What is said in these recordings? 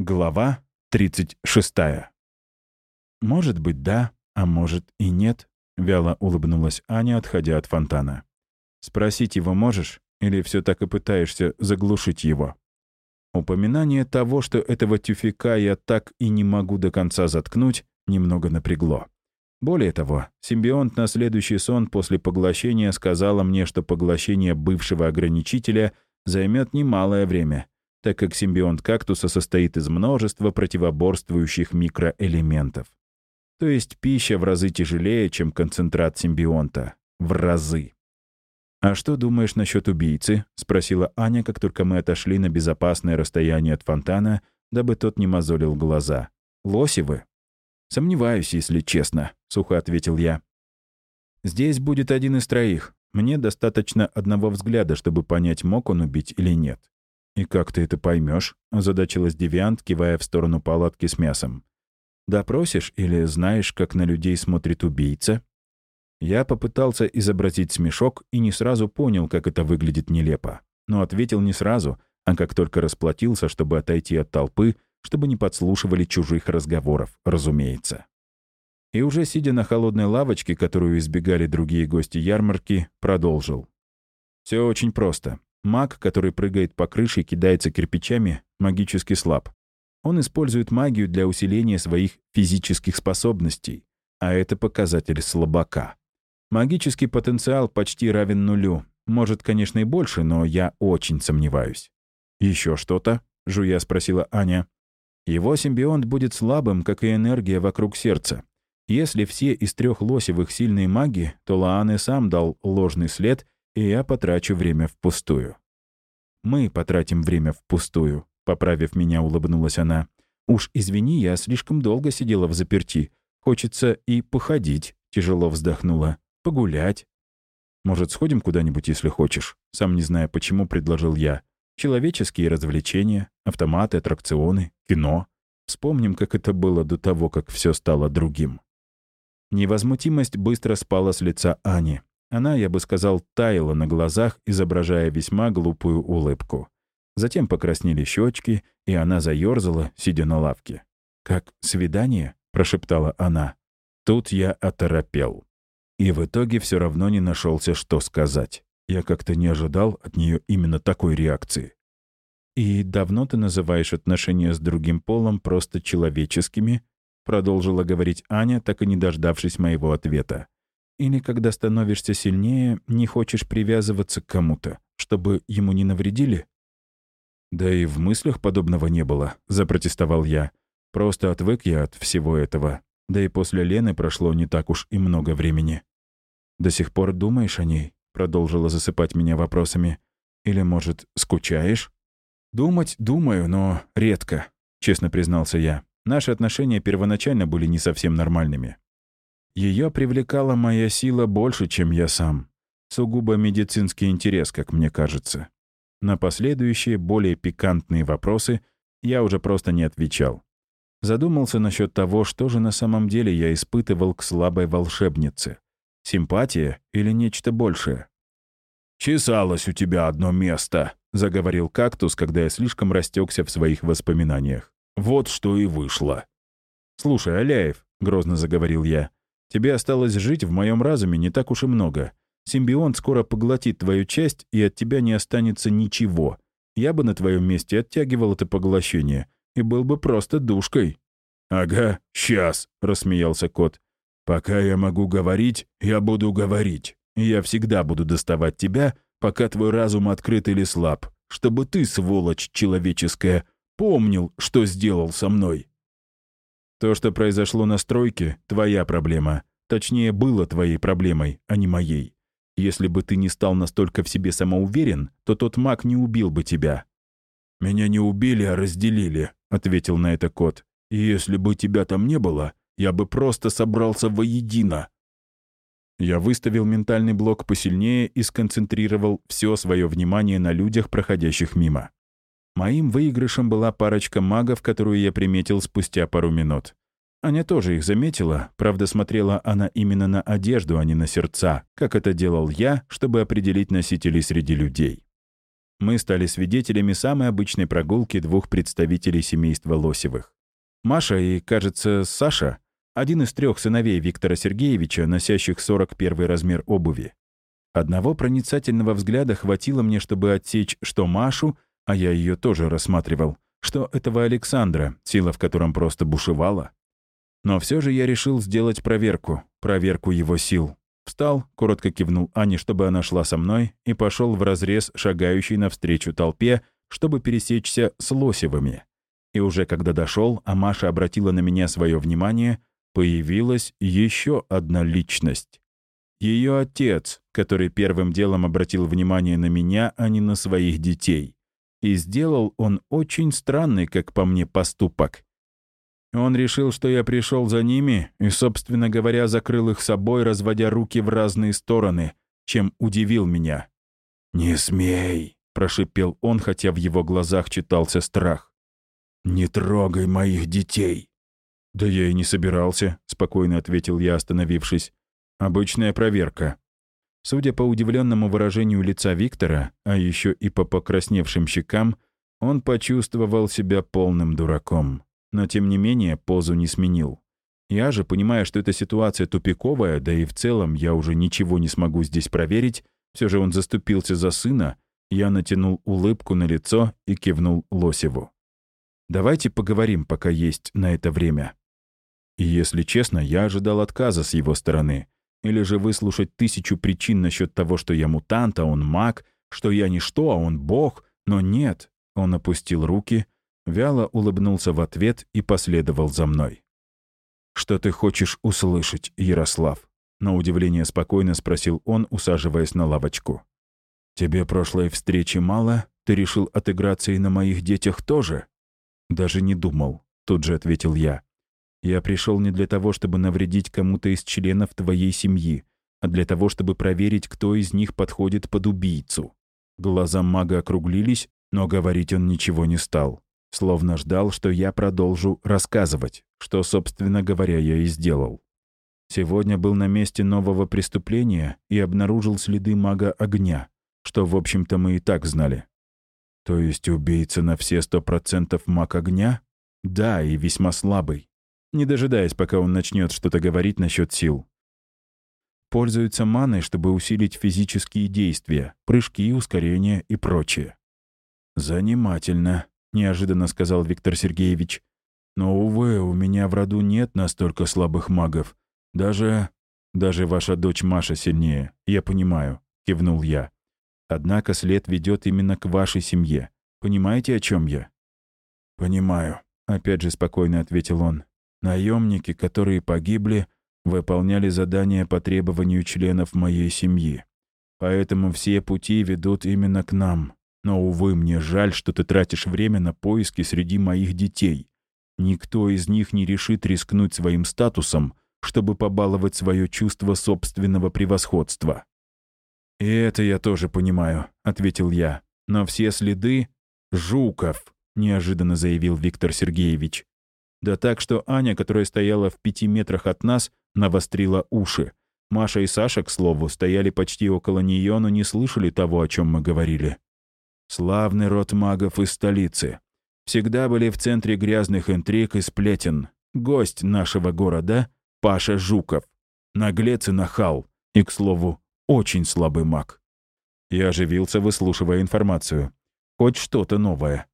Глава 36. «Может быть, да, а может и нет», — вяло улыбнулась Аня, отходя от фонтана. «Спросить его можешь? Или все так и пытаешься заглушить его?» Упоминание того, что этого тюфика я так и не могу до конца заткнуть, немного напрягло. Более того, симбионт на следующий сон после поглощения сказала мне, что поглощение бывшего ограничителя займет немалое время — так как симбионт кактуса состоит из множества противоборствующих микроэлементов. То есть пища в разы тяжелее, чем концентрат симбионта. В разы. «А что думаешь насчет убийцы?» — спросила Аня, как только мы отошли на безопасное расстояние от фонтана, дабы тот не мозолил глаза. «Лоси вы?» «Сомневаюсь, если честно», — сухо ответил я. «Здесь будет один из троих. Мне достаточно одного взгляда, чтобы понять, мог он убить или нет. «И как ты это поймешь? озадачилась Девиант, кивая в сторону палатки с мясом. «Допросишь или знаешь, как на людей смотрит убийца?» Я попытался изобразить смешок и не сразу понял, как это выглядит нелепо. Но ответил не сразу, а как только расплатился, чтобы отойти от толпы, чтобы не подслушивали чужих разговоров, разумеется. И уже сидя на холодной лавочке, которую избегали другие гости ярмарки, продолжил. Все очень просто. Маг, который прыгает по крыше и кидается кирпичами, магически слаб. Он использует магию для усиления своих физических способностей, а это показатель слабака. Магический потенциал почти равен нулю. Может, конечно, и больше, но я очень сомневаюсь. Еще что-то?» — жуя спросила Аня. «Его симбионт будет слабым, как и энергия вокруг сердца. Если все из трех лосевых сильные маги, то Лаан и сам дал ложный след — и я потрачу время впустую. «Мы потратим время впустую», — поправив меня, улыбнулась она. «Уж извини, я слишком долго сидела в заперти. Хочется и походить», — тяжело вздохнула. «Погулять». «Может, сходим куда-нибудь, если хочешь?» Сам не зная, почему, предложил я. «Человеческие развлечения, автоматы, аттракционы, кино. Вспомним, как это было до того, как все стало другим». Невозмутимость быстро спала с лица Ани. Она, я бы сказал, таяла на глазах, изображая весьма глупую улыбку. Затем покраснели щечки, и она заерзала, сидя на лавке. «Как свидание?» — прошептала она. Тут я оторопел. И в итоге все равно не нашелся, что сказать. Я как-то не ожидал от нее именно такой реакции. «И давно ты называешь отношения с другим полом просто человеческими?» Продолжила говорить Аня, так и не дождавшись моего ответа. Или когда становишься сильнее, не хочешь привязываться к кому-то, чтобы ему не навредили? Да и в мыслях подобного не было, запротестовал я. Просто отвык я от всего этого. Да и после Лены прошло не так уж и много времени. До сих пор думаешь о ней? Продолжила засыпать меня вопросами. Или, может, скучаешь? Думать думаю, но редко, честно признался я. Наши отношения первоначально были не совсем нормальными. Ее привлекала моя сила больше, чем я сам. Сугубо медицинский интерес, как мне кажется. На последующие, более пикантные вопросы я уже просто не отвечал. Задумался насчет того, что же на самом деле я испытывал к слабой волшебнице. Симпатия или нечто большее? «Чесалось у тебя одно место», — заговорил кактус, когда я слишком растекся в своих воспоминаниях. «Вот что и вышло». «Слушай, Аляев», — грозно заговорил я, Тебе осталось жить в моем разуме не так уж и много. Симбионт скоро поглотит твою часть, и от тебя не останется ничего. Я бы на твоем месте оттягивал это поглощение и был бы просто душкой». «Ага, сейчас», — рассмеялся кот. «Пока я могу говорить, я буду говорить. Я всегда буду доставать тебя, пока твой разум открыт или слаб, чтобы ты, сволочь человеческая, помнил, что сделал со мной. То, что произошло на стройке, твоя проблема. Точнее, было твоей проблемой, а не моей. Если бы ты не стал настолько в себе самоуверен, то тот маг не убил бы тебя». «Меня не убили, а разделили», — ответил на это кот. «И если бы тебя там не было, я бы просто собрался воедино». Я выставил ментальный блок посильнее и сконцентрировал все свое внимание на людях, проходящих мимо. Моим выигрышем была парочка магов, которую я приметил спустя пару минут. Аня тоже их заметила, правда, смотрела она именно на одежду, а не на сердца, как это делал я, чтобы определить носителей среди людей. мы стали свидетелями самой обычной прогулки двух представителей семейства Лосевых. Маша и, кажется, Саша — один из трех сыновей Виктора Сергеевича, носящих 41 размер обуви. Одного проницательного взгляда хватило мне, чтобы отсечь, что Машу, а я ее тоже рассматривал, что этого Александра, сила в котором просто бушевала. Но все же я решил сделать проверку, проверку его сил. Встал, коротко кивнул Ане, чтобы она шла со мной, и пошел в разрез шагающей навстречу толпе, чтобы пересечься с Лосевыми. И уже когда дошел, а Маша обратила на меня свое внимание, появилась еще одна личность. Ее отец, который первым делом обратил внимание на меня, а не на своих детей. И сделал он очень странный, как по мне, поступок. Он решил, что я пришел за ними и, собственно говоря, закрыл их собой, разводя руки в разные стороны, чем удивил меня. «Не смей!» — прошипел он, хотя в его глазах читался страх. «Не трогай моих детей!» «Да я и не собирался», — спокойно ответил я, остановившись. «Обычная проверка». Судя по удивленному выражению лица Виктора, а еще и по покрасневшим щекам, он почувствовал себя полным дураком но тем не менее позу не сменил. Я же, понимая, что эта ситуация тупиковая, да и в целом я уже ничего не смогу здесь проверить, все же он заступился за сына, я натянул улыбку на лицо и кивнул Лосеву. «Давайте поговорим, пока есть на это время». И если честно, я ожидал отказа с его стороны. Или же выслушать тысячу причин насчет того, что я мутант, а он маг, что я ничто, а он бог. Но нет, он опустил руки — Вяло улыбнулся в ответ и последовал за мной. «Что ты хочешь услышать, Ярослав?» На удивление спокойно спросил он, усаживаясь на лавочку. «Тебе прошлой встречи мало? Ты решил отыграться и на моих детях тоже?» «Даже не думал», — тут же ответил я. «Я пришел не для того, чтобы навредить кому-то из членов твоей семьи, а для того, чтобы проверить, кто из них подходит под убийцу». Глаза мага округлились, но говорить он ничего не стал словно ждал, что я продолжу рассказывать, что, собственно говоря, я и сделал. Сегодня был на месте нового преступления и обнаружил следы мага огня, что, в общем-то, мы и так знали. То есть убийца на все сто процентов маг огня? Да, и весьма слабый. Не дожидаясь, пока он начнет что-то говорить насчет сил. Пользуется маной, чтобы усилить физические действия, прыжки, ускорения и прочее. Занимательно. — неожиданно сказал Виктор Сергеевич. «Но, увы, у меня в роду нет настолько слабых магов. Даже... даже ваша дочь Маша сильнее, я понимаю», — кивнул я. «Однако след ведет именно к вашей семье. Понимаете, о чем я?» «Понимаю», — опять же спокойно ответил он. «Наемники, которые погибли, выполняли задания по требованию членов моей семьи. Поэтому все пути ведут именно к нам. Но, увы, мне жаль, что ты тратишь время на поиски среди моих детей. Никто из них не решит рискнуть своим статусом, чтобы побаловать свое чувство собственного превосходства. «И это я тоже понимаю», — ответил я. «Но все следы — Жуков», — неожиданно заявил Виктор Сергеевич. Да так, что Аня, которая стояла в пяти метрах от нас, навострила уши. Маша и Саша, к слову, стояли почти около нее, но не слышали того, о чем мы говорили. Славный род магов из столицы. Всегда были в центре грязных интриг и сплетен. Гость нашего города — Паша Жуков. Наглец и нахал. И, к слову, очень слабый маг. Я оживился, выслушивая информацию. Хоть что-то новое.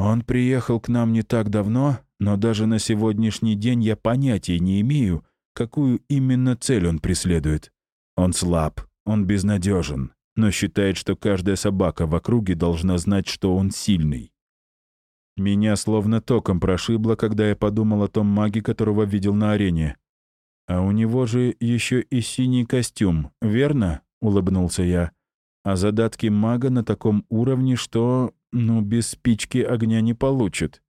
Он приехал к нам не так давно, но даже на сегодняшний день я понятия не имею, какую именно цель он преследует. Он слаб, он безнадежен но считает, что каждая собака в округе должна знать, что он сильный. Меня словно током прошибло, когда я подумал о том маге, которого видел на арене. «А у него же еще и синий костюм, верно?» — улыбнулся я. «А задатки мага на таком уровне, что, ну, без спички огня не получит».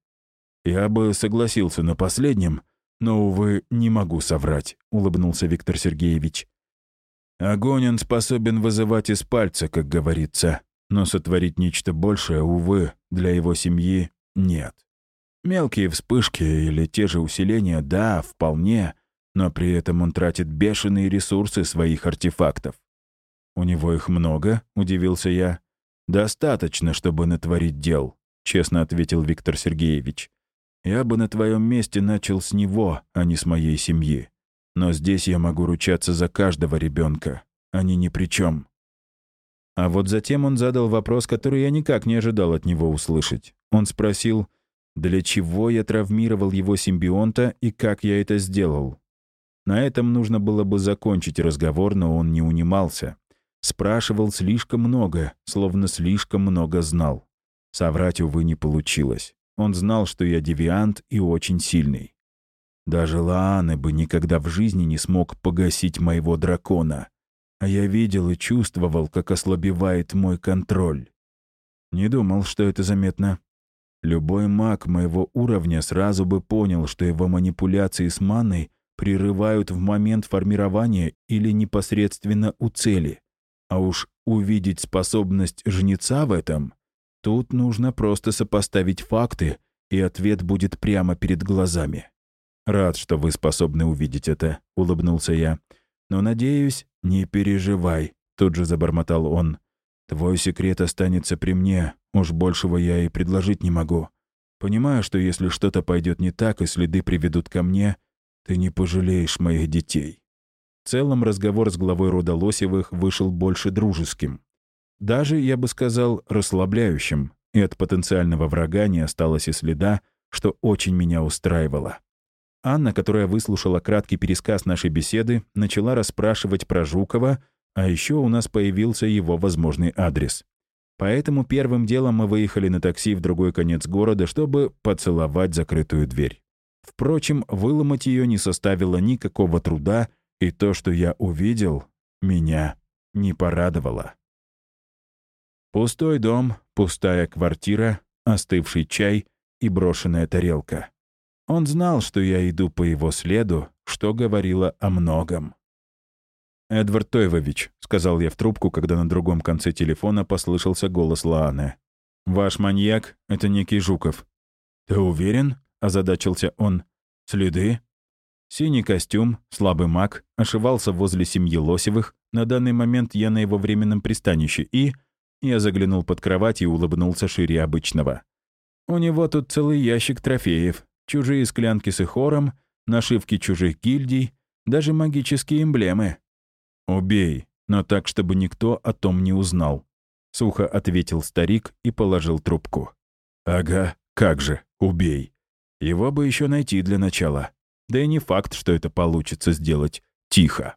«Я бы согласился на последнем, но, увы, не могу соврать», — улыбнулся Виктор Сергеевич. Огонь он способен вызывать из пальца, как говорится, но сотворить нечто большее, увы, для его семьи нет. Мелкие вспышки или те же усиления, да, вполне, но при этом он тратит бешеные ресурсы своих артефактов. «У него их много?» — удивился я. «Достаточно, чтобы натворить дел», — честно ответил Виктор Сергеевич. «Я бы на твоем месте начал с него, а не с моей семьи. Но здесь я могу ручаться за каждого ребенка. Они ни при чем. А вот затем он задал вопрос, который я никак не ожидал от него услышать. Он спросил, для чего я травмировал его симбионта и как я это сделал. На этом нужно было бы закончить разговор, но он не унимался. Спрашивал слишком много, словно слишком много знал. Соврать, увы, не получилось. Он знал, что я девиант и очень сильный. Даже Лааны бы никогда в жизни не смог погасить моего дракона а я видел и чувствовал, как ослабевает мой контроль. Не думал, что это заметно. Любой маг моего уровня сразу бы понял, что его манипуляции с маной прерывают в момент формирования или непосредственно у цели. А уж увидеть способность жнеца в этом, тут нужно просто сопоставить факты, и ответ будет прямо перед глазами. «Рад, что вы способны увидеть это», — улыбнулся я. «Но, надеюсь, «Не переживай», — тут же забормотал он. «Твой секрет останется при мне, уж большего я и предложить не могу. Понимаю, что если что-то пойдет не так и следы приведут ко мне, ты не пожалеешь моих детей». В целом разговор с главой рода Лосевых вышел больше дружеским. Даже, я бы сказал, расслабляющим, и от потенциального врага не осталось и следа, что очень меня устраивало. Анна, которая выслушала краткий пересказ нашей беседы, начала расспрашивать про Жукова, а еще у нас появился его возможный адрес. Поэтому первым делом мы выехали на такси в другой конец города, чтобы поцеловать закрытую дверь. Впрочем, выломать ее не составило никакого труда, и то, что я увидел, меня не порадовало. Пустой дом, пустая квартира, остывший чай и брошенная тарелка. Он знал, что я иду по его следу, что говорило о многом. «Эдвард Тойвович», — сказал я в трубку, когда на другом конце телефона послышался голос Лааны. «Ваш маньяк — это некий Жуков». «Ты уверен?» — озадачился он. «Следы?» Синий костюм, слабый маг, ошивался возле семьи Лосевых. На данный момент я на его временном пристанище и... Я заглянул под кровать и улыбнулся шире обычного. «У него тут целый ящик трофеев чужие склянки с ихором, нашивки чужих гильдий, даже магические эмблемы. «Убей, но так, чтобы никто о том не узнал», — сухо ответил старик и положил трубку. «Ага, как же, убей. Его бы еще найти для начала. Да и не факт, что это получится сделать тихо».